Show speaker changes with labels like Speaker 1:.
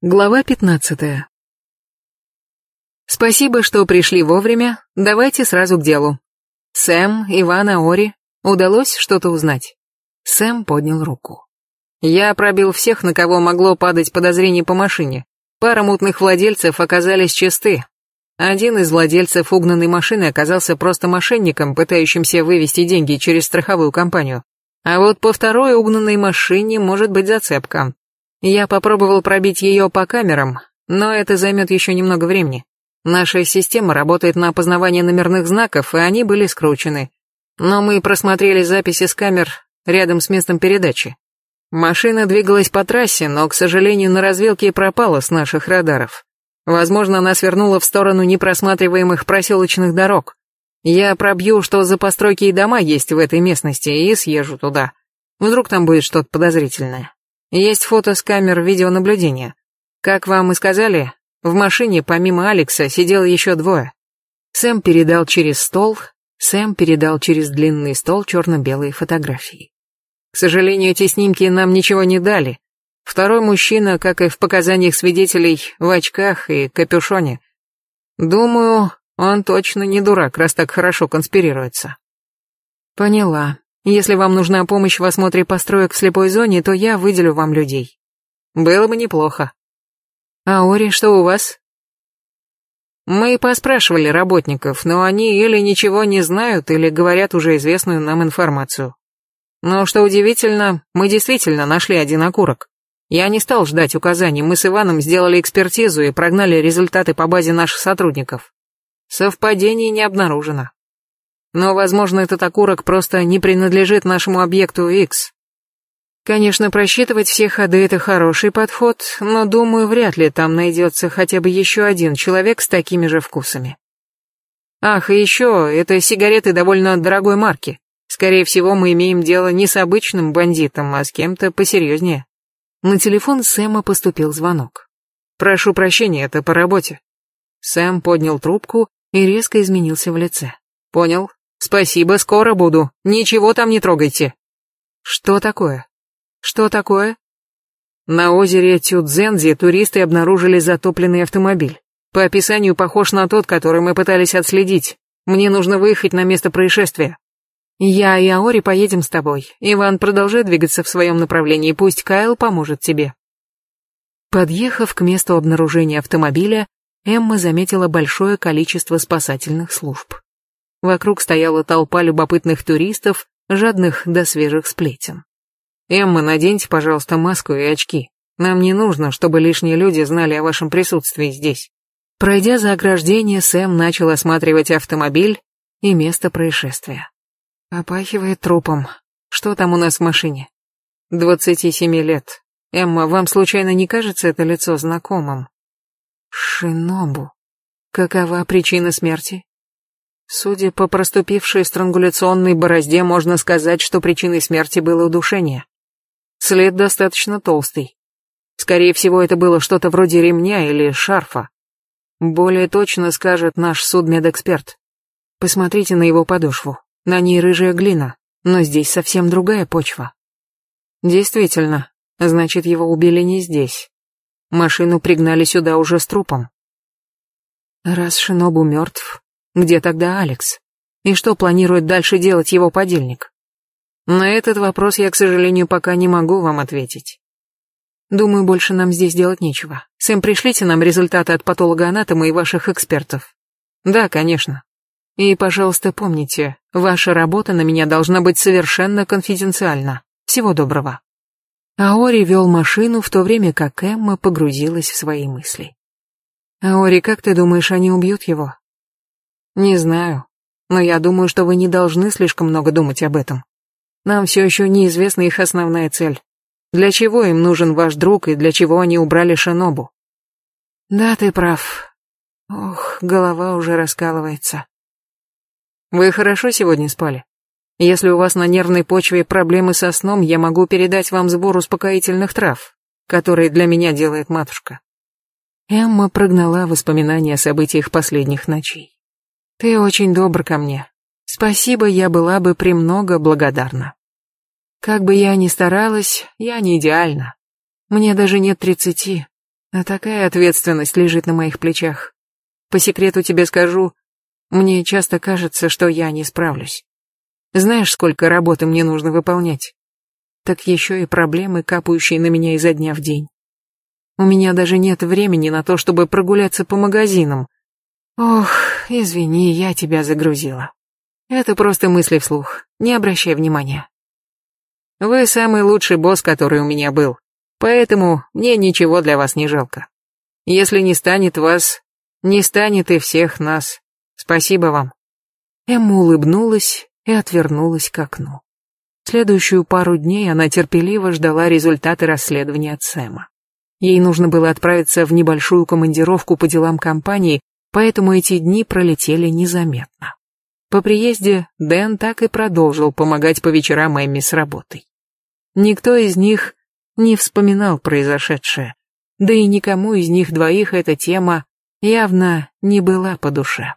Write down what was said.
Speaker 1: Глава 15. Спасибо, что пришли вовремя. Давайте сразу к делу. Сэм, Иван, Аори, удалось что-то узнать? Сэм поднял руку. Я пробил всех, на кого могло падать подозрение по машине. Пара мутных владельцев оказались чисты. Один из владельцев угнанной машины оказался просто мошенником, пытающимся вывести деньги через страховую компанию. А вот по второй угнанной машине может быть зацепка. Я попробовал пробить ее по камерам, но это займет еще немного времени. Наша система работает на опознавание номерных знаков, и они были скручены. Но мы просмотрели записи с камер рядом с местом передачи. Машина двигалась по трассе, но, к сожалению, на развилке пропала с наших радаров. Возможно, она свернула в сторону непросматриваемых проселочных дорог. Я пробью, что за постройки и дома есть в этой местности, и съезжу туда. Вдруг там будет что-то подозрительное. Есть фото с камер видеонаблюдения. Как вам и сказали, в машине помимо Алекса сидело еще двое. Сэм передал через стол, Сэм передал через длинный стол черно-белые фотографии. К сожалению, эти снимки нам ничего не дали. Второй мужчина, как и в показаниях свидетелей, в очках и капюшоне. Думаю, он точно не дурак, раз так хорошо конспирируется. Поняла. Если вам нужна помощь в осмотре построек в слепой зоне, то я выделю вам людей. Было бы неплохо. А Ори, что у вас? Мы поспрашивали работников, но они или ничего не знают, или говорят уже известную нам информацию. Но что удивительно, мы действительно нашли один окурок. Я не стал ждать указаний, мы с Иваном сделали экспертизу и прогнали результаты по базе наших сотрудников. Совпадений не обнаружено. Но, возможно, этот окурок просто не принадлежит нашему объекту X. Конечно, просчитывать все ходы — это хороший подход, но, думаю, вряд ли там найдется хотя бы еще один человек с такими же вкусами. Ах, и еще, это сигареты довольно дорогой марки. Скорее всего, мы имеем дело не с обычным бандитом, а с кем-то посерьезнее. На телефон Сэма поступил звонок. «Прошу прощения, это по работе». Сэм поднял трубку и резко изменился в лице. «Понял, «Спасибо, скоро буду. Ничего там не трогайте». «Что такое? Что такое?» На озере Тюдзензи туристы обнаружили затопленный автомобиль. По описанию похож на тот, который мы пытались отследить. Мне нужно выехать на место происшествия. Я и Аори поедем с тобой. Иван, продолжай двигаться в своем направлении, пусть Кайл поможет тебе. Подъехав к месту обнаружения автомобиля, Эмма заметила большое количество спасательных служб. Вокруг стояла толпа любопытных туристов, жадных до свежих сплетен. «Эмма, наденьте, пожалуйста, маску и очки. Нам не нужно, чтобы лишние люди знали о вашем присутствии здесь». Пройдя за ограждение, Сэм начал осматривать автомобиль и место происшествия. Попахивает трупом. Что там у нас в машине? Двадцати семи лет. Эмма, вам случайно не кажется это лицо знакомым? Шинобу. Какова причина смерти? Судя по проступившей странгуляционной борозде, можно сказать, что причиной смерти было удушение. След достаточно толстый. Скорее всего, это было что-то вроде ремня или шарфа. Более точно скажет наш судмедэксперт. Посмотрите на его подошву. На ней рыжая глина, но здесь совсем другая почва. Действительно, значит, его убили не здесь. Машину пригнали сюда уже с трупом. Раз Шинобу мертв, где тогда Алекс? И что планирует дальше делать его подельник? На этот вопрос я, к сожалению, пока не могу вам ответить. Думаю, больше нам здесь делать нечего. Сэм, пришлите нам результаты от патолога-анатома и ваших экспертов. Да, конечно. И, пожалуйста, помните, ваша работа на меня должна быть совершенно конфиденциальна. Всего доброго. Аори вел машину, в то время как Эмма погрузилась в свои мысли. Аори, как ты думаешь, они убьют его? Не знаю, но я думаю, что вы не должны слишком много думать об этом. Нам все еще неизвестна их основная цель. Для чего им нужен ваш друг и для чего они убрали Шинобу? Да, ты прав. Ох, голова уже раскалывается. Вы хорошо сегодня спали? Если у вас на нервной почве проблемы со сном, я могу передать вам сбор успокоительных трав, которые для меня делает матушка. Эмма прогнала воспоминания о событиях последних ночей. Ты очень добр ко мне. Спасибо, я была бы премного благодарна. Как бы я ни старалась, я не идеальна. Мне даже нет тридцати. А такая ответственность лежит на моих плечах. По секрету тебе скажу, мне часто кажется, что я не справлюсь. Знаешь, сколько работы мне нужно выполнять? Так еще и проблемы, капающие на меня изо дня в день. У меня даже нет времени на то, чтобы прогуляться по магазинам. Ох, извини, я тебя загрузила. Это просто мысли вслух, не обращай внимания. Вы самый лучший босс, который у меня был, поэтому мне ничего для вас не жалко. Если не станет вас, не станет и всех нас. Спасибо вам. Эмма улыбнулась и отвернулась к окну. Следующую пару дней она терпеливо ждала результаты расследования от Сэма. Ей нужно было отправиться в небольшую командировку по делам компании, поэтому эти дни пролетели незаметно. По приезде Дэн так и продолжил помогать по вечерам Эмми с работой. Никто из них не вспоминал произошедшее, да и никому из них двоих эта тема явно не была по душе.